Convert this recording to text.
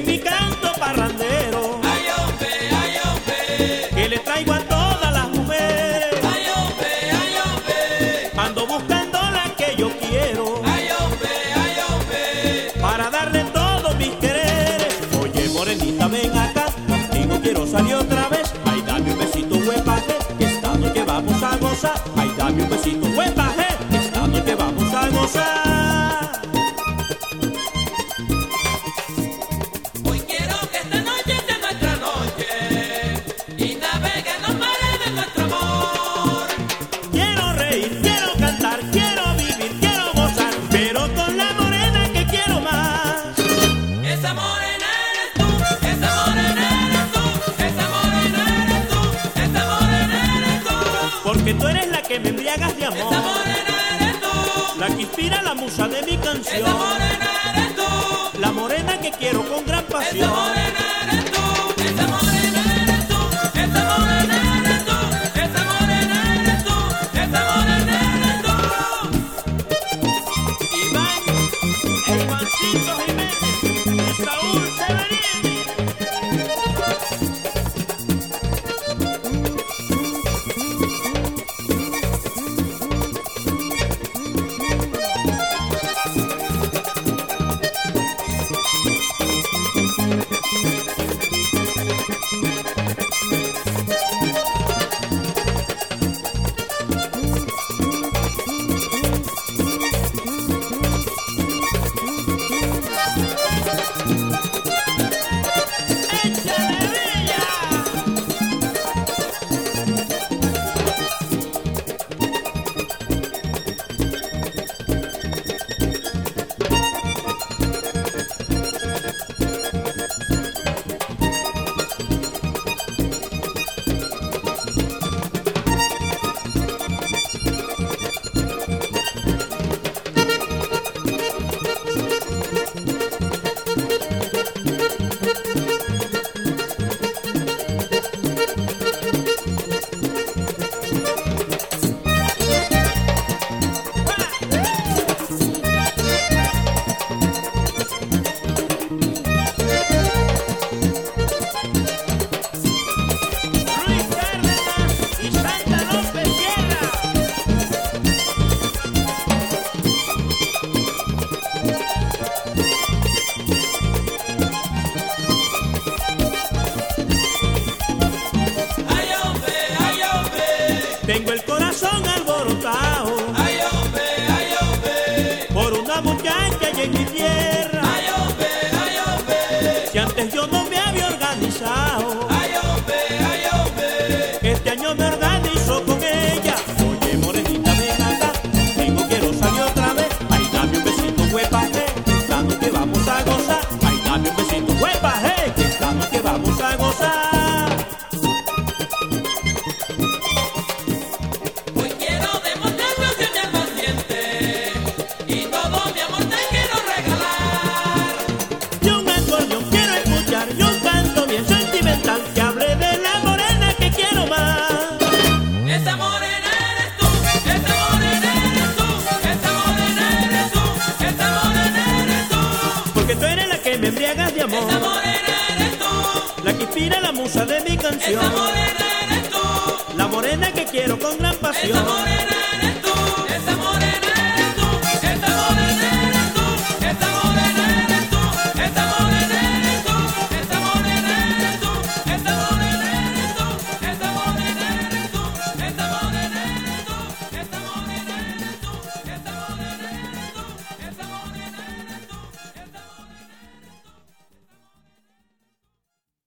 mi canto parrandero Ay, hombre, ay, hombre. que le traigo a todas las mujeres. Ay, hombre, ay, hombre. Ando buscando la que yo quiero Ay, hombre, ay, hombre. para darle todos mis quereres. Oye, morenita, ven acá, contigo quiero salir otra vez. Ay, dame un besito, huepaje, que esta noche vamos a gozar. Ay, dame un besito, Porque tú eres la que me embriagas de Esa amor, morena eres tú, la que inspira la musa de mi esa canción, morena eres tú, la morena que quiero con gran esa pasión. morena corazón alborotado. Ay, hombre, ay, hombre, por una muchacha allá en mi tierra. ay, hombre, ay, hombre, Si antes yo no me había organizado, Porque tú eres la que me embriagas de esa amor, morena eres tú, la que inspira la musa de mi esa canción, morena eres tú, la morena que quiero con gran esa pasión. morena